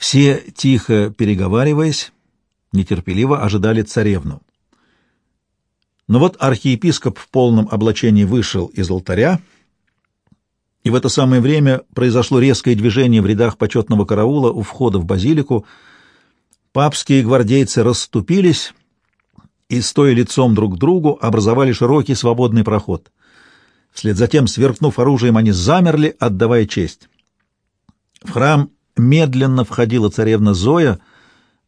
Все, тихо переговариваясь, нетерпеливо ожидали царевну. Но вот архиепископ в полном облачении вышел из алтаря, и в это самое время произошло резкое движение в рядах почетного караула у входа в базилику. Папские гвардейцы расступились и, стоя лицом друг к другу, образовали широкий свободный проход. Вслед за тем, сверкнув оружием, они замерли, отдавая честь. В храм медленно входила царевна Зоя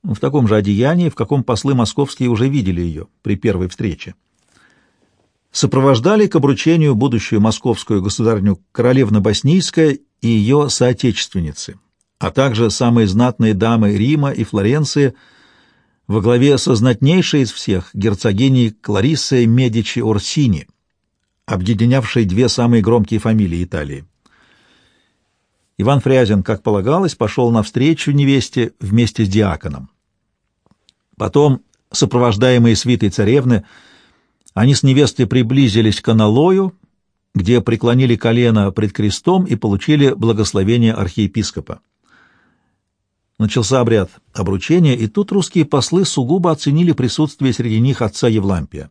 в таком же одеянии, в каком послы московские уже видели ее при первой встрече сопровождали к обручению будущую московскую государню королевна Боснийская и ее соотечественницы, а также самые знатные дамы Рима и Флоренции во главе со знатнейшей из всех герцогиней Клариссой Медичи Орсини, объединявшей две самые громкие фамилии Италии. Иван Фрязин, как полагалось, пошел навстречу невесте вместе с диаконом. Потом, сопровождаемые свитой царевны, они с невестой приблизились к аналою, где преклонили колено пред крестом и получили благословение архиепископа. Начался обряд обручения, и тут русские послы сугубо оценили присутствие среди них отца Евлампия.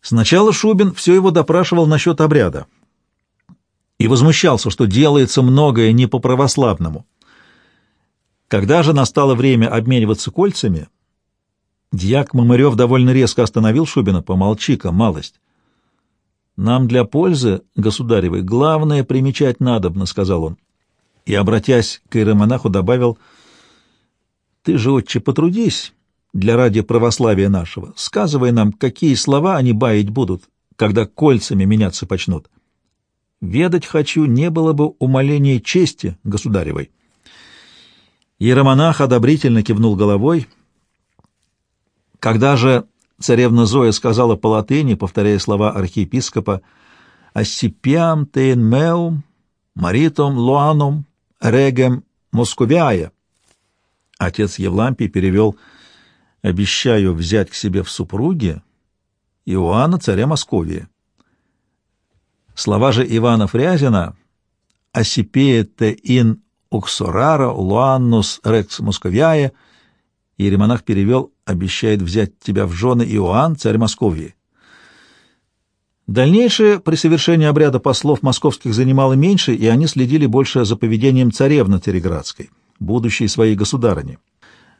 Сначала Шубин все его допрашивал насчет обряда и возмущался, что делается многое не по-православному. Когда же настало время обмениваться кольцами, Дьяк Мамырев довольно резко остановил Шубина. «Помолчи-ка, малость». «Нам для пользы, государевой, главное примечать надобно», — сказал он. И, обратясь к иеромонаху, добавил, «Ты же, отче, потрудись для ради православия нашего. Сказывай нам, какие слова они баять будут, когда кольцами меняться почнут. Ведать хочу, не было бы умоления чести государевой». Иеромонах одобрительно кивнул головой — когда же царевна Зоя сказала по латыни, повторяя слова архиепископа, «Ассипиам тейн меум, маритом луанум, регем московяя», отец Евлампий перевел «Обещаю взять к себе в супруги Иоанна, царя Московии». Слова же Ивана Фрязина «Ассипеете ин уксорара луаннус рекс московяя» Иеремонах перевел «Обещает взять тебя в жены Иоанн, царь Московии». Дальнейшее при совершении обряда послов московских занимало меньше, и они следили больше за поведением царевны Цареградской, будущей своей государыни.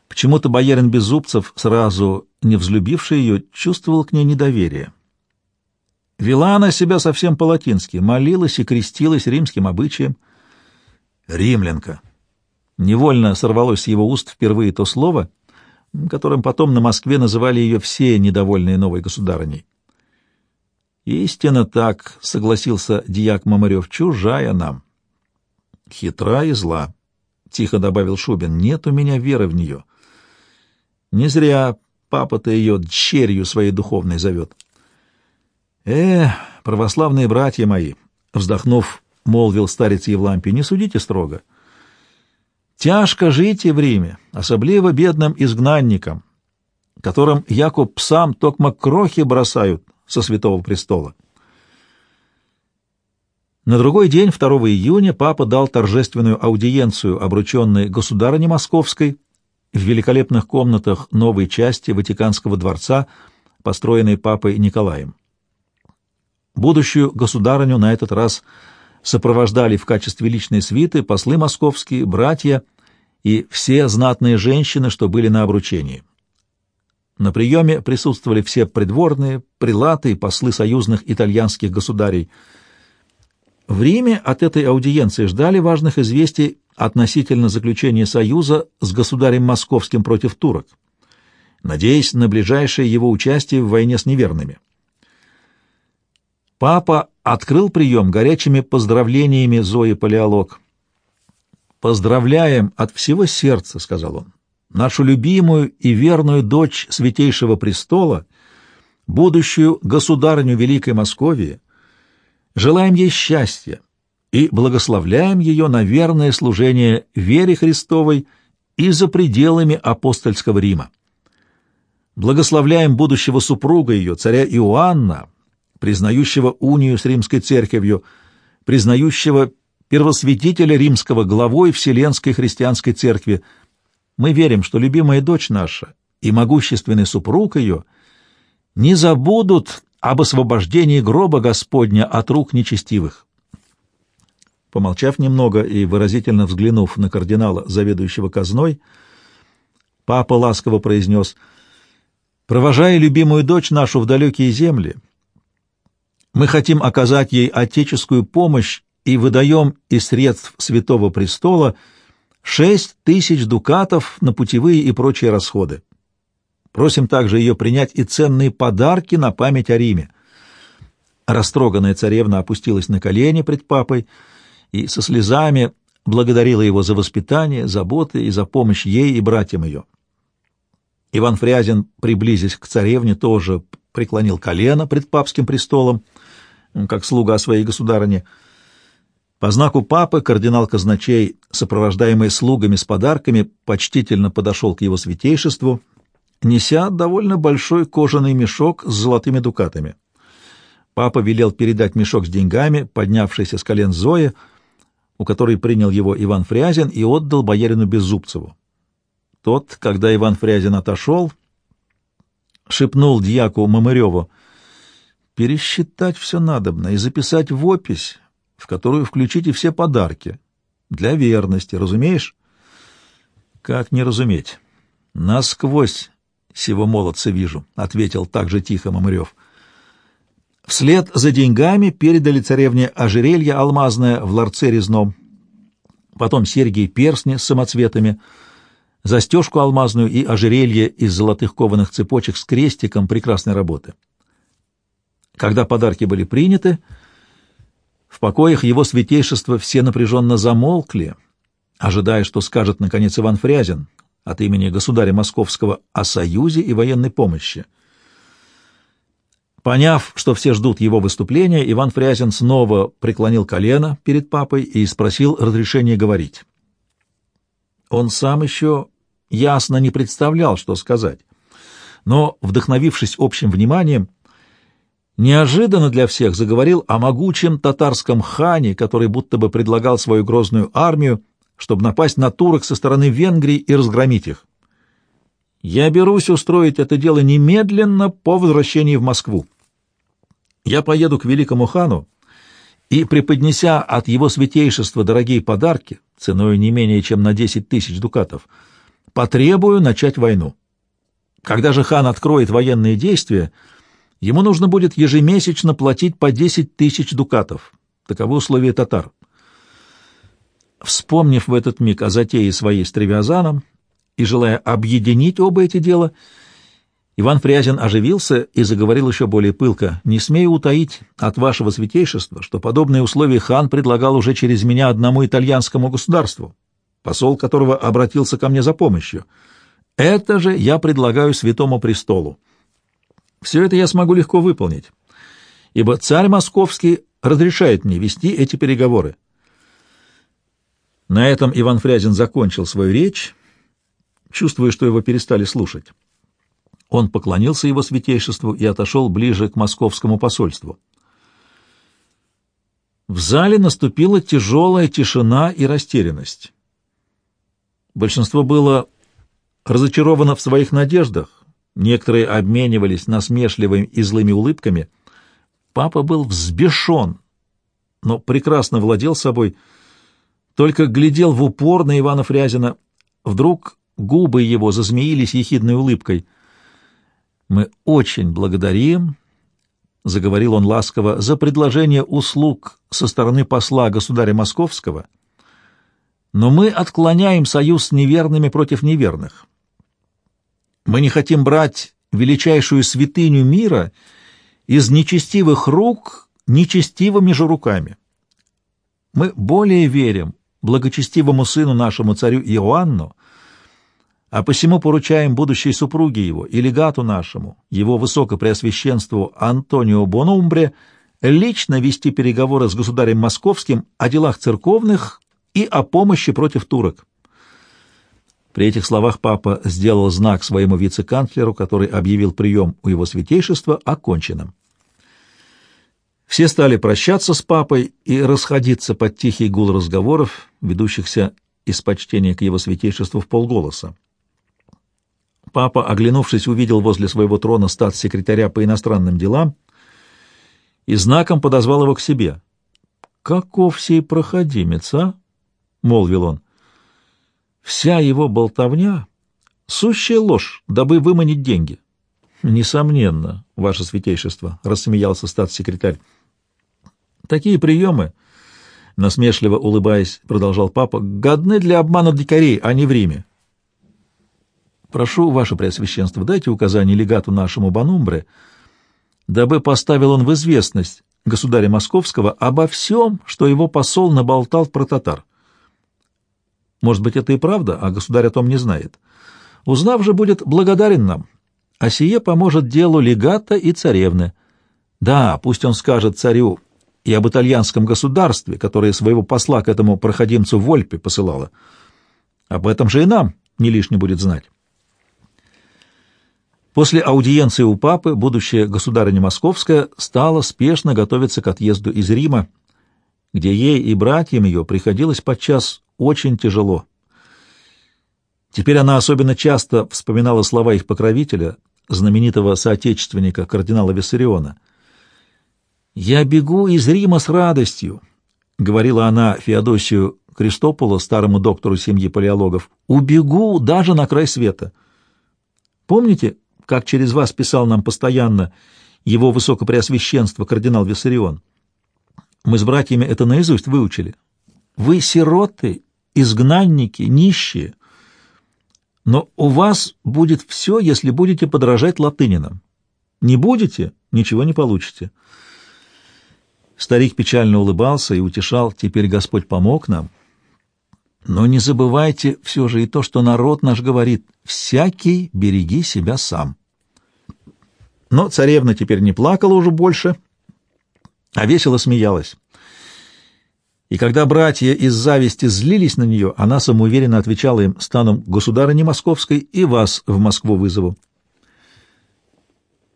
Почему-то боярин Беззубцев, сразу не взлюбивший ее, чувствовал к ней недоверие. Вела она себя совсем по-латински, молилась и крестилась римским обычаем. «Римлянка!» Невольно сорвалось с его уст впервые то слово — которым потом на Москве называли ее все недовольные новой государыней. «Истинно так», — согласился дьяк Мамырев, — «чужая нам». «Хитра и зла», — тихо добавил Шубин, — «нет у меня веры в нее». «Не зря папа-то ее дщерью своей духовной зовет». «Э, православные братья мои», — вздохнув, молвил старец Евлампий, — «не судите строго». Тяжко жить и в Риме, особливо бедным изгнанникам, которым Якуб сам токмо крохи бросают со святого престола. На другой день, 2 июня, папа дал торжественную аудиенцию, обрученной государыне Московской, в великолепных комнатах новой части Ватиканского дворца, построенной папой Николаем. Будущую государыню на этот раз сопровождали в качестве личной свиты послы московские, братья и все знатные женщины, что были на обручении. На приеме присутствовали все придворные, прилаты и послы союзных итальянских государей. В Риме от этой аудиенции ждали важных известий относительно заключения союза с государем московским против турок, надеясь на ближайшее его участие в войне с неверными. Папа открыл прием горячими поздравлениями Зои Палеолог. «Поздравляем от всего сердца», — сказал он, — «нашу любимую и верную дочь Святейшего Престола, будущую государыню Великой Московии, желаем ей счастья и благословляем ее на верное служение вере Христовой и за пределами апостольского Рима. Благословляем будущего супруга ее, царя Иоанна, признающего унию с римской церковью, признающего первосвятителя римского главой Вселенской христианской церкви. Мы верим, что любимая дочь наша и могущественный супруг ее не забудут об освобождении гроба Господня от рук нечестивых. Помолчав немного и выразительно взглянув на кардинала, заведующего казной, папа ласково произнес, «Провожая любимую дочь нашу в далекие земли, мы хотим оказать ей отеческую помощь и выдаем из средств Святого Престола шесть тысяч дукатов на путевые и прочие расходы. Просим также ее принять и ценные подарки на память о Риме. Растроганная царевна опустилась на колени пред папой и со слезами благодарила его за воспитание, заботы и за помощь ей и братьям ее. Иван Фрязин, приблизясь к царевне, тоже преклонил колено пред папским престолом, как слуга своей государыне. По знаку папы кардинал казначей, сопровождаемый слугами с подарками, почтительно подошел к его святейшеству — неся довольно большой кожаный мешок с золотыми дукатами. Папа велел передать мешок с деньгами, поднявшийся с колен Зои, у которой принял его Иван Фрязин и отдал боярину Беззубцеву. Тот, когда Иван Фрязин отошел, шепнул дьяку Мамыреву, «Пересчитать все надобно и записать в опись, в которую включите все подарки. Для верности, разумеешь?» «Как не разуметь? Насквозь сего молодца вижу», — ответил также тихо Мамырев. Вслед за деньгами передали царевне ожерелье алмазное в ларце резном, потом серьги и перстни с самоцветами, застежку алмазную и ожерелье из золотых кованых цепочек с крестиком прекрасной работы. Когда подарки были приняты, в покоях его святейшества все напряженно замолкли, ожидая, что скажет, наконец, Иван Фрязин, от имени государя Московского о союзе и военной помощи. Поняв, что все ждут его выступления, Иван Фрязин снова преклонил колено перед папой и спросил разрешения говорить. Он сам еще ясно не представлял, что сказать, но, вдохновившись общим вниманием, неожиданно для всех заговорил о могучем татарском хане, который будто бы предлагал свою грозную армию чтобы напасть на турок со стороны Венгрии и разгромить их. Я берусь устроить это дело немедленно по возвращении в Москву. Я поеду к великому хану и, преподнеся от его святейшества дорогие подарки, ценой не менее чем на десять тысяч дукатов, потребую начать войну. Когда же хан откроет военные действия, ему нужно будет ежемесячно платить по десять тысяч дукатов. Таковы условия татар. Вспомнив в этот миг о затее своей с Тревиазаном и желая объединить оба эти дела, Иван Фрязин оживился и заговорил еще более пылко. «Не смею утаить от вашего святейшества, что подобные условия хан предлагал уже через меня одному итальянскому государству, посол которого обратился ко мне за помощью. Это же я предлагаю святому престолу. Все это я смогу легко выполнить, ибо царь московский разрешает мне вести эти переговоры. На этом Иван Фрязин закончил свою речь, чувствуя, что его перестали слушать. Он поклонился его святейшеству и отошел ближе к московскому посольству. В зале наступила тяжелая тишина и растерянность. Большинство было разочаровано в своих надеждах, некоторые обменивались насмешливыми и злыми улыбками. Папа был взбешен, но прекрасно владел собой, — только глядел в упор на Ивана Фрязина. Вдруг губы его зазмеились ехидной улыбкой. «Мы очень благодарим», — заговорил он ласково, — «за предложение услуг со стороны посла государя Московского, но мы отклоняем союз с неверными против неверных. Мы не хотим брать величайшую святыню мира из нечестивых рук нечестивыми же руками. Мы более верим благочестивому сыну нашему царю Иоанну, а посему поручаем будущей супруге его и легату нашему, его высокопреосвященству Антонио Бонумбре, лично вести переговоры с государем московским о делах церковных и о помощи против турок. При этих словах папа сделал знак своему вице-канцлеру, который объявил прием у его святейшества оконченным. Все стали прощаться с папой и расходиться под тихий гул разговоров, ведущихся из почтения к его святейшеству в полголоса. Папа, оглянувшись, увидел возле своего трона статс-секретаря по иностранным делам и знаком подозвал его к себе. «Каков сей проходимец, а?» — молвил он. «Вся его болтовня — сущая ложь, дабы выманить деньги». «Несомненно, ваше святейшество», — рассмеялся статс-секретарь. «Такие приемы...» — насмешливо улыбаясь, продолжал папа, — годны для обмана дикарей, а не в Риме. Прошу, ваше преосвященство, дайте указание легату нашему Банумбре, дабы поставил он в известность государя Московского обо всем, что его посол наболтал про татар. Может быть, это и правда, а государь о том не знает. Узнав же, будет благодарен нам, а сие поможет делу легата и царевны. Да, пусть он скажет царю и об итальянском государстве, которое своего посла к этому проходимцу Вольпе посылало. Об этом же и нам не лишне будет знать. После аудиенции у папы будущая государыня Московская стала спешно готовиться к отъезду из Рима, где ей и братьям ее приходилось подчас очень тяжело. Теперь она особенно часто вспоминала слова их покровителя, знаменитого соотечественника кардинала Виссариона. «Я бегу из Рима с радостью», — говорила она Феодосию Кристополу, старому доктору семьи палеологов, — «убегу даже на край света». Помните, как через вас писал нам постоянно его высокопреосвященство кардинал Виссарион. Мы с братьями это наизусть выучили. Вы сироты, изгнанники, нищие. Но у вас будет все, если будете подражать латынинам. Не будете — ничего не получите. Старик печально улыбался и утешал, теперь Господь помог нам. Но не забывайте все же и то, что народ наш говорит «всякий береги себя сам». Но царевна теперь не плакала уже больше, а весело смеялась. И когда братья из зависти злились на нее, она самоуверенно отвечала им «станом государыни Московской и вас в Москву вызову».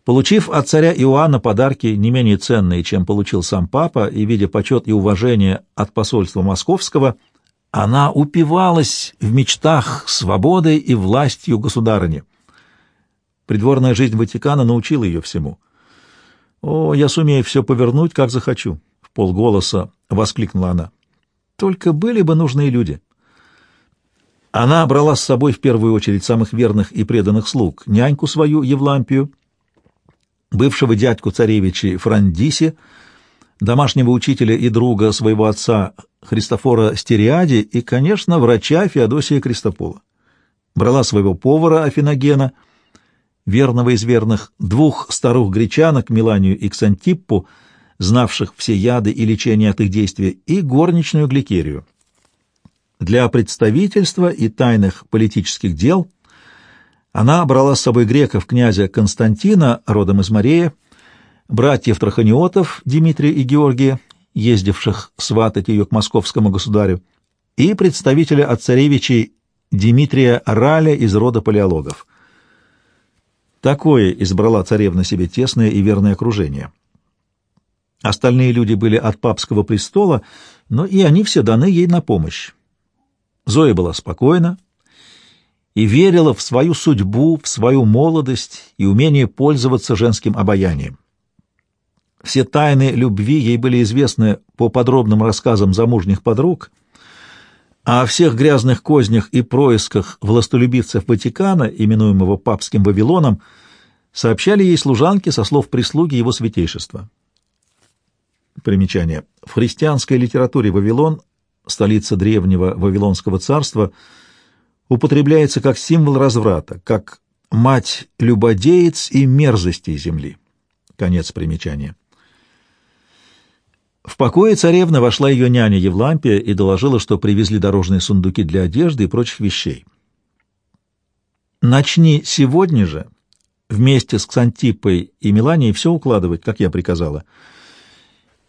Получив от царя Иоанна подарки не менее ценные, чем получил сам папа, и видя почет и уважение от посольства московского – она упивалась в мечтах свободой и властью государыни. Придворная жизнь Ватикана научила ее всему. «О, я сумею все повернуть, как захочу!» — полголоса воскликнула она. «Только были бы нужные люди!» Она брала с собой в первую очередь самых верных и преданных слуг, няньку свою Евлампию, бывшего дядьку царевича Франдиси, домашнего учителя и друга своего отца Христофора Стериади и, конечно, врача Феодосия Кристопола. Брала своего повара Афиногена, верного из верных, двух старух гречанок Миланию и Ксантиппу, знавших все яды и лечение от их действия, и горничную Гликерию. Для представительства и тайных политических дел она брала с собой греков князя Константина, родом из Марея, братьев Траханиотов, Дмитрия и Георгия, ездивших сватать ее к московскому государю, и представителя от царевичей Дмитрия Раля из рода палеологов. Такое избрала царевна себе тесное и верное окружение. Остальные люди были от папского престола, но и они все даны ей на помощь. Зоя была спокойна и верила в свою судьбу, в свою молодость и умение пользоваться женским обаянием. Все тайны любви ей были известны по подробным рассказам замужних подруг, а о всех грязных кознях и происках властолюбивцев Ватикана, именуемого папским Вавилоном, сообщали ей служанки со слов прислуги его святейшества. Примечание. В христианской литературе Вавилон, столица древнего Вавилонского царства, употребляется как символ разврата, как мать любодеец и мерзостей земли. Конец примечания. В покое царевны вошла ее няня Евлампия и доложила, что привезли дорожные сундуки для одежды и прочих вещей. «Начни сегодня же вместе с Ксантипой и Меланией все укладывать, как я приказала.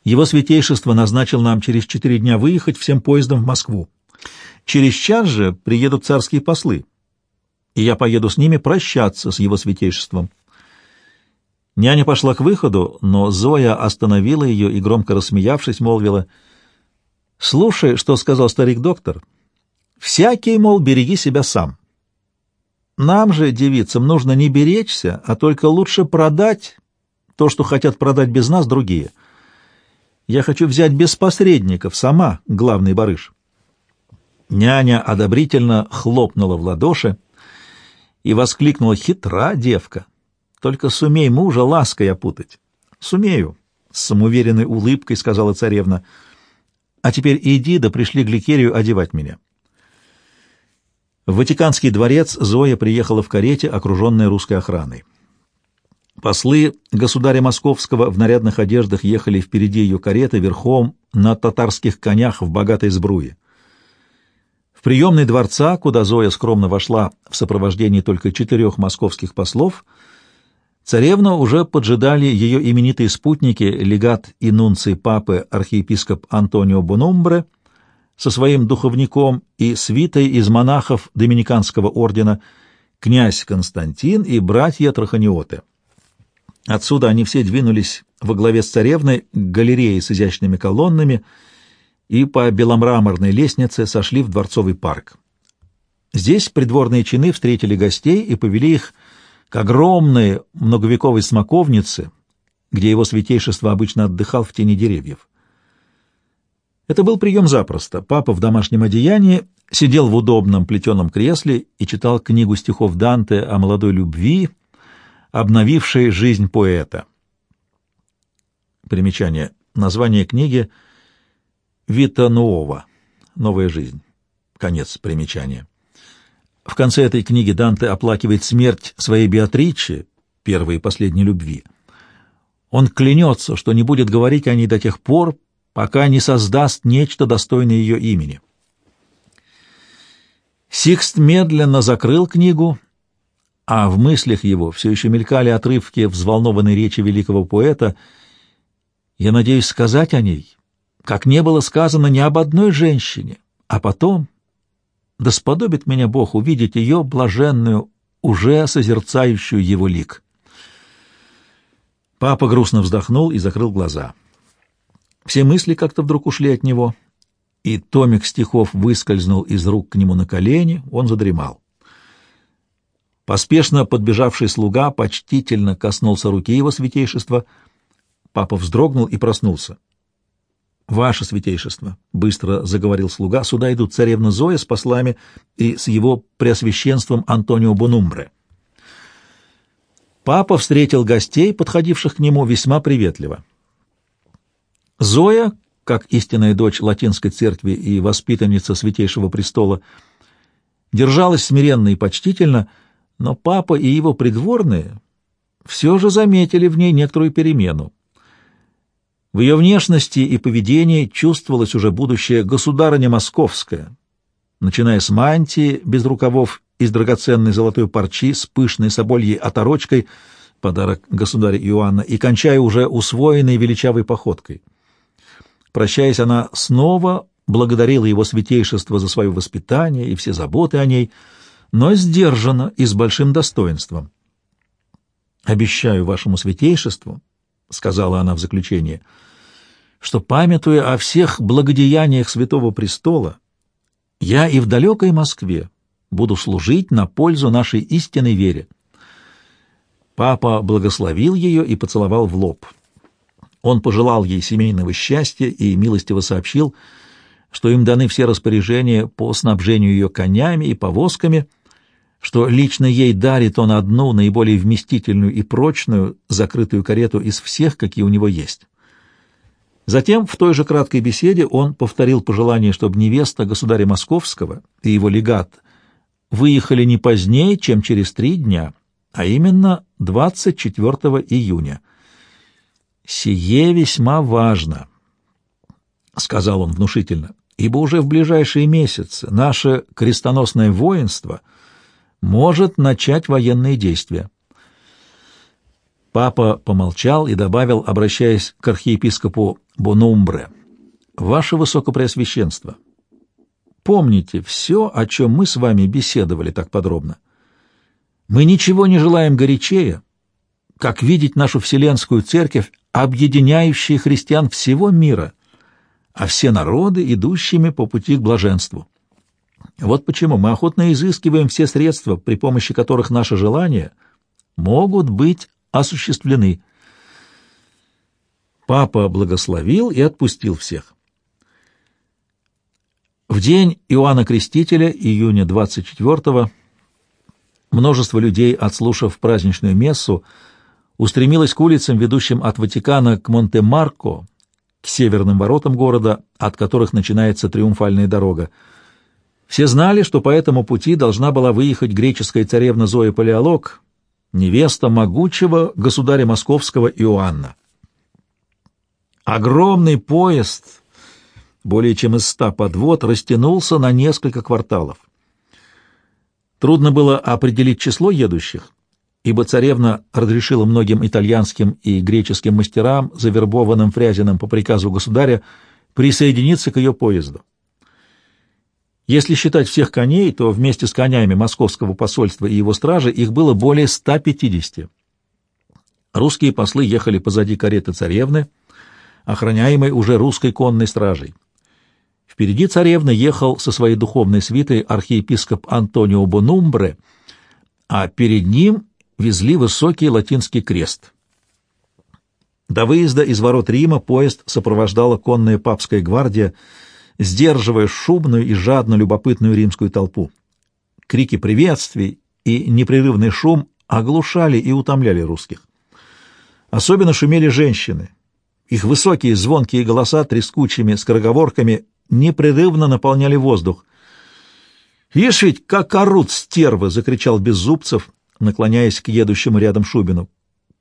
Его святейшество назначил нам через четыре дня выехать всем поездом в Москву. Через час же приедут царские послы, и я поеду с ними прощаться с его святейшеством». Няня пошла к выходу, но Зоя остановила ее и, громко рассмеявшись, молвила, «Слушай, что сказал старик-доктор. Всякий, мол, береги себя сам. Нам же, девицам, нужно не беречься, а только лучше продать то, что хотят продать без нас другие. Я хочу взять без посредников, сама, главный барыш». Няня одобрительно хлопнула в ладоши и воскликнула «Хитра девка! Только сумей мужа лаской опутать». «Сумею», — с самоуверенной улыбкой сказала царевна. «А теперь иди, да пришли Гликерию одевать меня». В Ватиканский дворец Зоя приехала в карете, окруженная русской охраной. Послы государя Московского в нарядных одеждах ехали впереди ее кареты верхом на татарских конях в богатой сбруе. В приемной дворца, куда Зоя скромно вошла в сопровождении только четырех московских послов, царевну уже поджидали ее именитые спутники, легат и нунций папы архиепископ Антонио Бонумбре со своим духовником и свитой из монахов Доминиканского ордена князь Константин и братья Траханиоты. Отсюда они все двинулись во главе с царевной к галерее с изящными колоннами — и по беломраморной лестнице сошли в Дворцовый парк. Здесь придворные чины встретили гостей и повели их к огромной многовековой смоковнице, где его святейшество обычно отдыхал в тени деревьев. Это был прием запросто. Папа в домашнем одеянии сидел в удобном плетеном кресле и читал книгу стихов Данте о молодой любви, обновившей жизнь поэта. Примечание. Название книги — Вита Нуова. Новая жизнь. Конец примечания. В конце этой книги Данте оплакивает смерть своей Беатричи, первой и последней любви. Он клянется, что не будет говорить о ней до тех пор, пока не создаст нечто достойное ее имени. Сикст медленно закрыл книгу, а в мыслях его все еще мелькали отрывки взволнованной речи великого поэта. «Я надеюсь сказать о ней, как не было сказано ни об одной женщине, а потом, да сподобит меня Бог увидеть ее блаженную, уже созерцающую его лик. Папа грустно вздохнул и закрыл глаза. Все мысли как-то вдруг ушли от него, и томик стихов выскользнул из рук к нему на колени, он задремал. Поспешно подбежавший слуга почтительно коснулся руки его святейшества. Папа вздрогнул и проснулся. «Ваше святейшество», — быстро заговорил слуга, — «сюда идут царевна Зоя с послами и с его преосвященством Антонио Бонумбре». Папа встретил гостей, подходивших к нему, весьма приветливо. Зоя, как истинная дочь латинской церкви и воспитанница Святейшего престола, держалась смиренно и почтительно, но папа и его придворные все же заметили в ней некоторую перемену. В ее внешности и поведении чувствовалось уже будущее государыня московская, начиная с мантии без рукавов из драгоценной золотой парчи с пышной собольей оторочкой, подарок государя Иоанна, и кончая уже усвоенной величавой походкой. Прощаясь, она снова благодарила его святейшество за свое воспитание и все заботы о ней, но сдержанно и с большим достоинством. «Обещаю вашему святейшеству», — сказала она в заключение, — что, памятуя о всех благодеяниях Святого Престола, я и в далекой Москве буду служить на пользу нашей истинной вере. Папа благословил ее и поцеловал в лоб. Он пожелал ей семейного счастья и милостиво сообщил, что им даны все распоряжения по снабжению ее конями и повозками — что лично ей дарит он одну наиболее вместительную и прочную закрытую карету из всех, какие у него есть. Затем в той же краткой беседе он повторил пожелание, чтобы невеста государя Московского и его легат выехали не позднее, чем через три дня, а именно 24 июня. «Сие весьма важно», — сказал он внушительно, — «ибо уже в ближайшие месяцы наше крестоносное воинство — может начать военные действия. Папа помолчал и добавил, обращаясь к архиепископу Бонумбре, «Ваше Высокопреосвященство, помните все, о чем мы с вами беседовали так подробно. Мы ничего не желаем горячее, как видеть нашу Вселенскую Церковь, объединяющей христиан всего мира, а все народы, идущими по пути к блаженству. Вот почему мы охотно изыскиваем все средства, при помощи которых наши желания могут быть осуществлены. Папа благословил и отпустил всех. В день Иоанна Крестителя, июня 24-го, множество людей, отслушав праздничную мессу, устремилось к улицам, ведущим от Ватикана к Монте-Марко, к северным воротам города, от которых начинается триумфальная дорога. Все знали, что по этому пути должна была выехать греческая царевна Зоя Палеолог, невеста могучего государя московского Иоанна. Огромный поезд, более чем из ста подвод, растянулся на несколько кварталов. Трудно было определить число едущих, ибо царевна разрешила многим итальянским и греческим мастерам, завербованным Фрязиным по приказу государя, присоединиться к ее поезду. Если считать всех коней, то вместе с конями московского посольства и его стражи их было более 150. Русские послы ехали позади кареты царевны, охраняемой уже русской конной стражей. Впереди царевны ехал со своей духовной свитой архиепископ Антонио Бонумбре, а перед ним везли высокий латинский крест. До выезда из ворот Рима поезд сопровождала конная папская гвардия, сдерживая шумную и жадно любопытную римскую толпу. Крики приветствий и непрерывный шум оглушали и утомляли русских. Особенно шумели женщины, их высокие звонкие голоса трескучими скороговорками непрерывно наполняли воздух. «Ишь ведь, как орут стервы!» — закричал Беззубцев, наклоняясь к едущему рядом Шубину.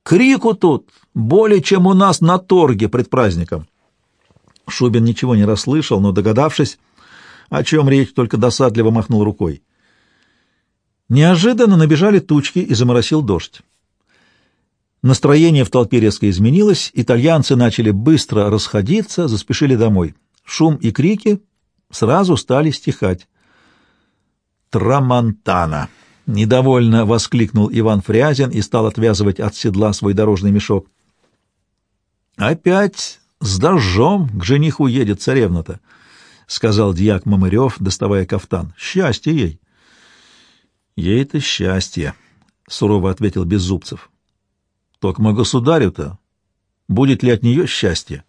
«Крику тут более, чем у нас на торге пред праздником!» Шубин ничего не расслышал, но, догадавшись, о чем речь, только досадливо махнул рукой. Неожиданно набежали тучки и заморосил дождь. Настроение в толпе резко изменилось, итальянцы начали быстро расходиться, заспешили домой. Шум и крики сразу стали стихать. «Трамонтана!» — недовольно воскликнул Иван Фрязин и стал отвязывать от седла свой дорожный мешок. «Опять с дожжом к жениху едет царевна-то», — сказал дьяк Мамырев, доставая кафтан. «Счастье ей!» «Ей-то счастье!» — сурово ответил Беззубцев. Токмо государю-то будет ли от нее счастье?